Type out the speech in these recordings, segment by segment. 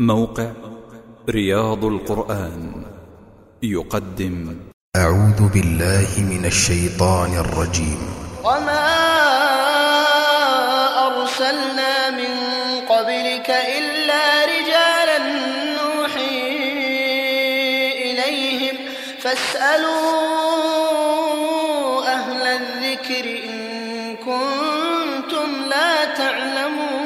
موقع رياض القرآن يقدم. أعوذ بالله من الشيطان الرجيم. وما أرسلنا من قبلك إلا رجالا نوحي إليهم. فاسألوا أهل الذكر إن كنتم لا تعلمون.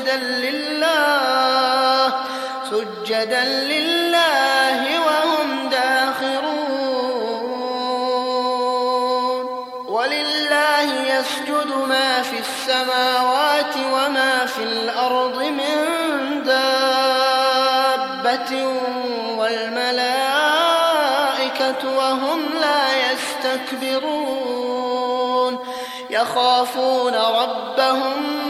سجدا لله سجدا لله وهم داخرون. ولله يسجد ما في السماوات وما في الأرض من دابة والملائكة وهم لا يستكبرون. يخافون ربهم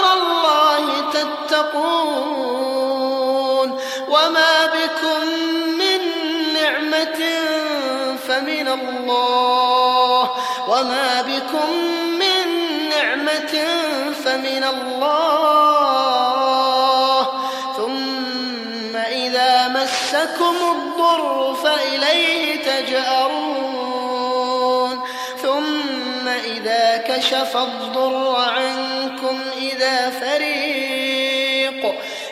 تتقون وما بكم من نعمة فمن الله وما بكم من نعمة فمن الله ثم إذا مسكم الضر فإليه تجأرون ثم إذا كشف الضر عنكم إذا فريق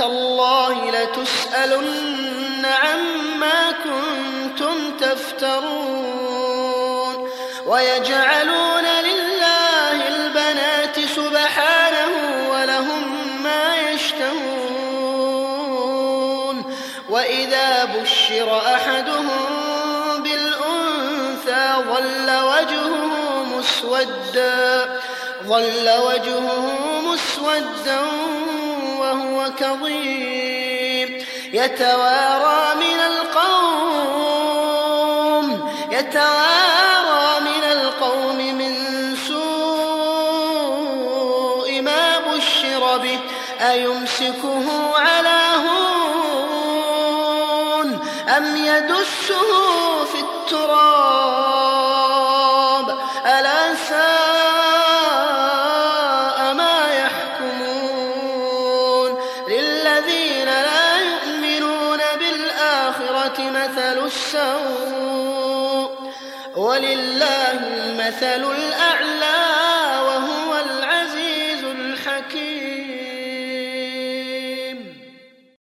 تالله لتسألن عما كنتم تفترون ويجعلون لله البنات سبحانه ولهم ما يشتهون وإذا بشر أحدهم بالأنثى ظل وجهه مسودا ظل وجهه مسودا وهو كظيم. يتوارى من القوم يتوارى من القوم من سوء ما بشر به. أيمسكه على هون أم يدسه في التراب؟ للذين لا يؤمنون بالآخرة مثل السوء ولله المثل الأعلى.